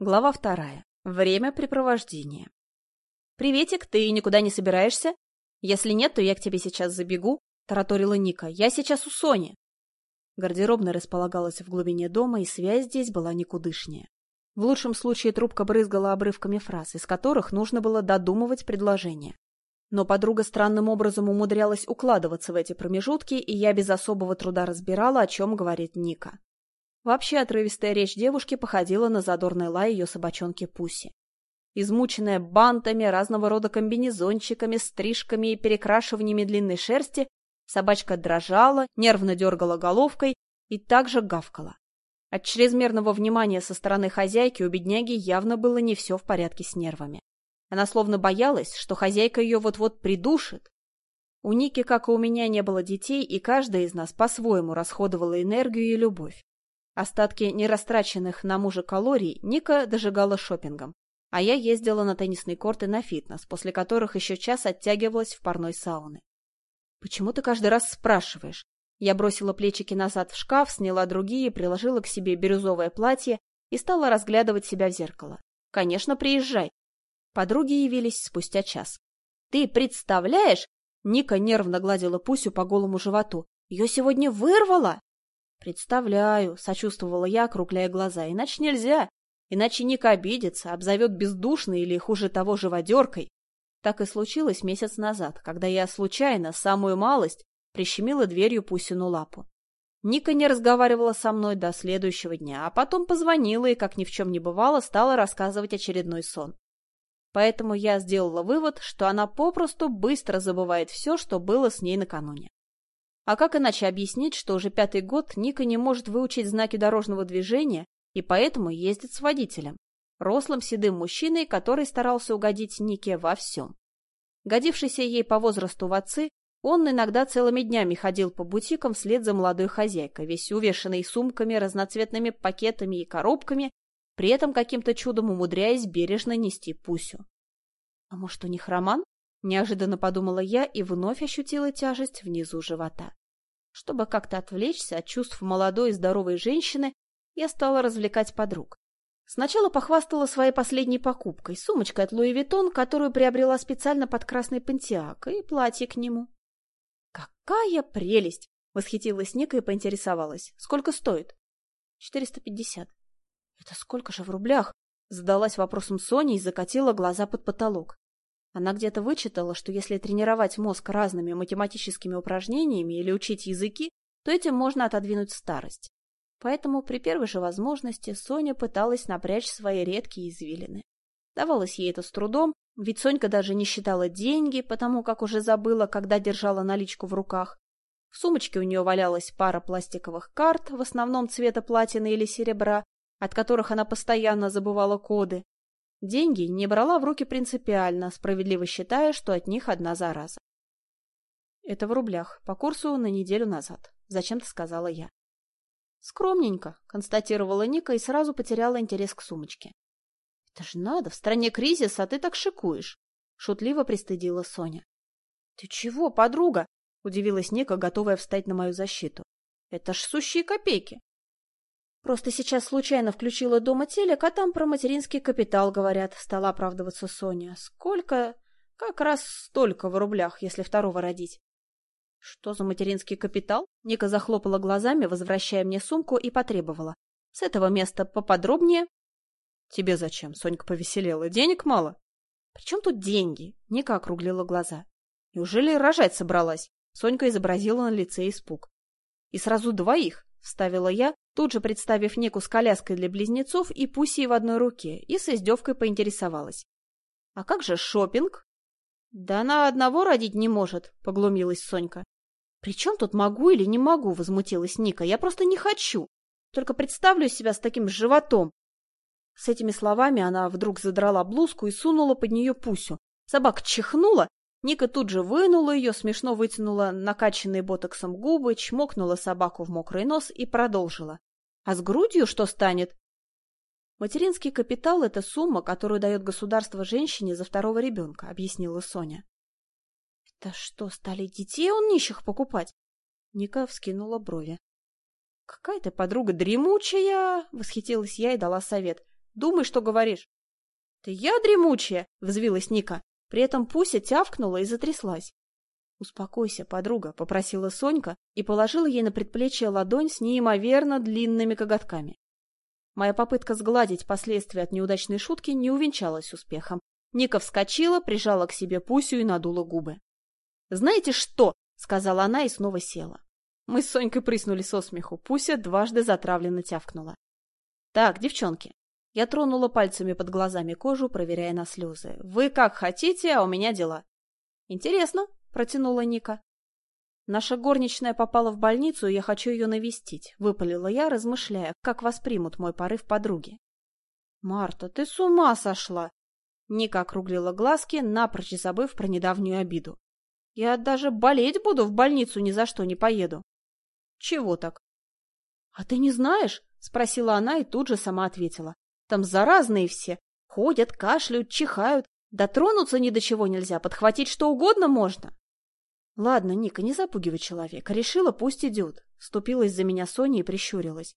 Глава вторая. Времяпрепровождение. «Приветик, ты никуда не собираешься? Если нет, то я к тебе сейчас забегу», — тараторила Ника. «Я сейчас у Сони». Гардеробная располагалась в глубине дома, и связь здесь была никудышнее. В лучшем случае трубка брызгала обрывками фраз, из которых нужно было додумывать предложение. Но подруга странным образом умудрялась укладываться в эти промежутки, и я без особого труда разбирала, о чем говорит Ника. Вообще отрывистая речь девушки походила на задорный лай ее собачонки Пуси. Измученная бантами, разного рода комбинезончиками, стрижками и перекрашиваниями длинной шерсти, собачка дрожала, нервно дергала головкой и также гавкала. От чрезмерного внимания со стороны хозяйки у бедняги явно было не все в порядке с нервами. Она словно боялась, что хозяйка ее вот-вот придушит. У Ники, как и у меня, не было детей, и каждая из нас по-своему расходовала энергию и любовь. Остатки нерастраченных на мужа калорий Ника дожигала шопингом, а я ездила на теннисный корт и на фитнес, после которых еще час оттягивалась в парной сауны. «Почему ты каждый раз спрашиваешь?» Я бросила плечики назад в шкаф, сняла другие, приложила к себе бирюзовое платье и стала разглядывать себя в зеркало. «Конечно, приезжай!» Подруги явились спустя час. «Ты представляешь?» Ника нервно гладила Пусю по голому животу. «Ее сегодня вырвало!» «Представляю», — сочувствовала я, округляя глаза, — «иначе нельзя. Иначе Ника обидится, обзовет бездушной или, хуже того, живодеркой». Так и случилось месяц назад, когда я случайно, самую малость, прищемила дверью Пусину лапу. Ника не разговаривала со мной до следующего дня, а потом позвонила и, как ни в чем не бывало, стала рассказывать очередной сон. Поэтому я сделала вывод, что она попросту быстро забывает все, что было с ней накануне. А как иначе объяснить, что уже пятый год Ника не может выучить знаки дорожного движения и поэтому ездит с водителем, рослым седым мужчиной, который старался угодить Нике во всем. Годившийся ей по возрасту в отцы, он иногда целыми днями ходил по бутикам вслед за молодой хозяйкой, весь увешанный сумками, разноцветными пакетами и коробками, при этом каким-то чудом умудряясь бережно нести Пусю. А может, у них роман? Неожиданно подумала я и вновь ощутила тяжесть внизу живота. Чтобы как-то отвлечься от чувств молодой и здоровой женщины, я стала развлекать подруг. Сначала похвастала своей последней покупкой – сумочкой от Луи Виттон, которую приобрела специально под красный пантеак, и платье к нему. «Какая прелесть!» – восхитилась Ника и поинтересовалась. «Сколько стоит?» «Четыреста пятьдесят». «Это сколько же в рублях?» – задалась вопросом Соня и закатила глаза под потолок. Она где-то вычитала, что если тренировать мозг разными математическими упражнениями или учить языки, то этим можно отодвинуть старость. Поэтому при первой же возможности Соня пыталась напрячь свои редкие извилины. Давалось ей это с трудом, ведь Сонька даже не считала деньги, потому как уже забыла, когда держала наличку в руках. В сумочке у нее валялась пара пластиковых карт, в основном цвета платины или серебра, от которых она постоянно забывала коды, Деньги не брала в руки принципиально, справедливо считая, что от них одна зараза. Это в рублях, по курсу на неделю назад. Зачем-то сказала я. Скромненько, констатировала Ника и сразу потеряла интерес к сумочке. Это же надо, в стране кризис, а ты так шикуешь. Шутливо пристыдила Соня. Ты чего, подруга? Удивилась Ника, готовая встать на мою защиту. Это ж сущие копейки. Просто сейчас случайно включила дома телек, а там про материнский капитал говорят, стала оправдываться Соня. Сколько? Как раз столько в рублях, если второго родить. Что за материнский капитал? Ника захлопала глазами, возвращая мне сумку, и потребовала. С этого места поподробнее. Тебе зачем? Сонька повеселела. Денег мало? При чем тут деньги? Ника округлила глаза. Неужели рожать собралась? Сонька изобразила на лице испуг. И сразу двоих, вставила я, тут же представив Нику с коляской для близнецов и Пусей в одной руке, и с издевкой поинтересовалась. — А как же шопинг? Да она одного родить не может, — поглумилась Сонька. — При чем тут могу или не могу? — возмутилась Ника. — Я просто не хочу. Только представлю себя с таким животом. С этими словами она вдруг задрала блузку и сунула под нее Пусю. Собака чихнула, Ника тут же вынула ее, смешно вытянула накачанные ботоксом губы, чмокнула собаку в мокрый нос и продолжила. А с грудью что станет? Материнский капитал – это сумма, которую дает государство женщине за второго ребенка, объяснила Соня. Это что, стали детей он нищих покупать? Ника вскинула брови. Какая ты подруга дремучая, восхитилась я и дала совет. Думай, что говоришь. — Ты я дремучая! — взвилась Ника. При этом Пуся тявкнула и затряслась. — Успокойся, подруга, — попросила Сонька и положила ей на предплечье ладонь с неимоверно длинными коготками. Моя попытка сгладить последствия от неудачной шутки не увенчалась успехом. Ника вскочила, прижала к себе Пусю и надула губы. — Знаете что? — сказала она и снова села. Мы с Сонькой прыснули со смеху. Пуся дважды затравленно тявкнула. — Так, девчонки. Я тронула пальцами под глазами кожу, проверяя на слезы. — Вы как хотите, а у меня дела. — Интересно, — протянула Ника. «Наша горничная попала в больницу, и я хочу ее навестить», — выпалила я, размышляя, как воспримут мой порыв подруги. «Марта, ты с ума сошла!» Ника округлила глазки, напрочь забыв про недавнюю обиду. «Я даже болеть буду, в больницу ни за что не поеду». «Чего так?» «А ты не знаешь?» — спросила она и тут же сама ответила. «Там заразные все. Ходят, кашляют, чихают. Дотронуться ни до чего нельзя, подхватить что угодно можно». Ладно, Ника, не запугивай человека. Решила, пусть идет. Ступилась за меня Соня и прищурилась.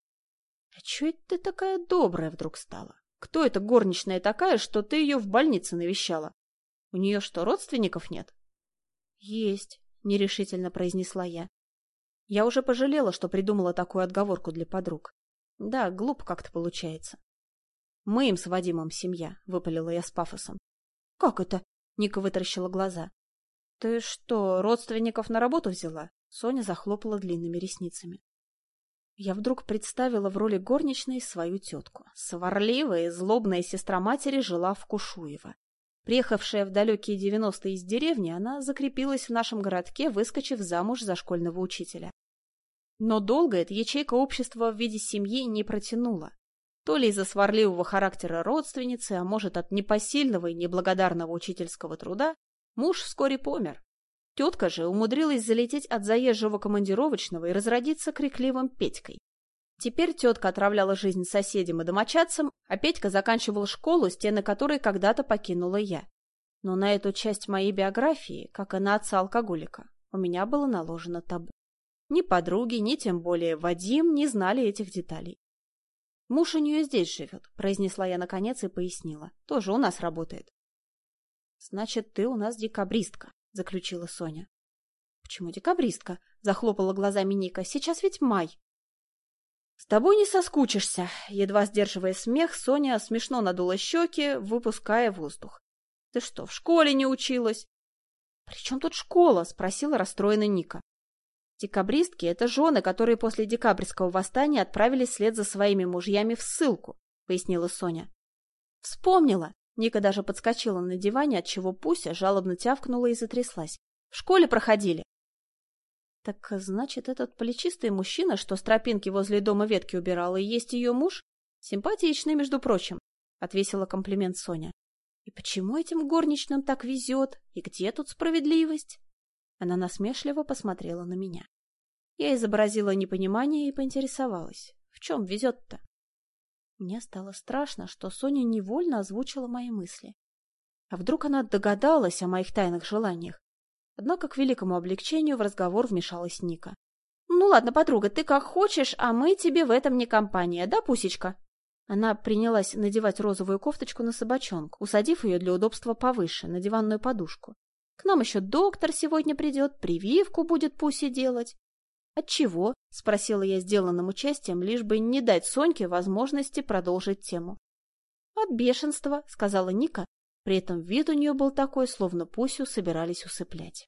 А чё это ты такая добрая вдруг стала? Кто эта горничная такая, что ты ее в больнице навещала? У нее что, родственников нет? Есть, нерешительно произнесла я. Я уже пожалела, что придумала такую отговорку для подруг. Да, глупо как-то получается. Мы им с Вадимом семья, выпалила я с пафосом. Как это? Ника вытаращила глаза. «Ты что, родственников на работу взяла?» Соня захлопала длинными ресницами. Я вдруг представила в роли горничной свою тетку. Сварливая и злобная сестра матери жила в Кушуево. Приехавшая в далекие девяностые из деревни, она закрепилась в нашем городке, выскочив замуж за школьного учителя. Но долго эта ячейка общества в виде семьи не протянула. То ли из-за сварливого характера родственницы, а может от непосильного и неблагодарного учительского труда, Муж вскоре помер. Тетка же умудрилась залететь от заезжего командировочного и разродиться крикливым Петькой. Теперь тетка отравляла жизнь соседям и домочадцам, а Петька заканчивал школу, стены которой когда-то покинула я. Но на эту часть моей биографии, как и на отца-алкоголика, у меня было наложено табу. Ни подруги, ни тем более Вадим не знали этих деталей. «Муж у нее здесь живет», — произнесла я наконец и пояснила. «Тоже у нас работает». «Значит, ты у нас декабристка», — заключила Соня. «Почему декабристка?» — захлопала глазами Ника. «Сейчас ведь май». «С тобой не соскучишься», — едва сдерживая смех, Соня смешно надула щеки, выпуская воздух. «Ты что, в школе не училась?» «При чем тут школа?» — спросила расстроена Ника. «Декабристки — это жены, которые после декабрьского восстания отправились вслед за своими мужьями в ссылку», — пояснила Соня. «Вспомнила. Ника даже подскочила на диване, отчего Пуся жалобно тявкнула и затряслась. В школе проходили. Так значит, этот плечистый мужчина, что с тропинки возле дома ветки убирал, и есть ее муж? Симпатичный, между прочим, — отвесила комплимент Соня. И почему этим горничным так везет? И где тут справедливость? Она насмешливо посмотрела на меня. Я изобразила непонимание и поинтересовалась. В чем везет-то? Мне стало страшно, что Соня невольно озвучила мои мысли. А вдруг она догадалась о моих тайных желаниях? Однако к великому облегчению в разговор вмешалась Ника. «Ну ладно, подруга, ты как хочешь, а мы тебе в этом не компания, да, Пусечка?» Она принялась надевать розовую кофточку на собачонку, усадив ее для удобства повыше, на диванную подушку. «К нам еще доктор сегодня придет, прививку будет Пусе делать. От чего? спросила я сделанным участием, лишь бы не дать Соньке возможности продолжить тему. «От бешенства», — сказала Ника, при этом вид у нее был такой, словно Пусю собирались усыплять.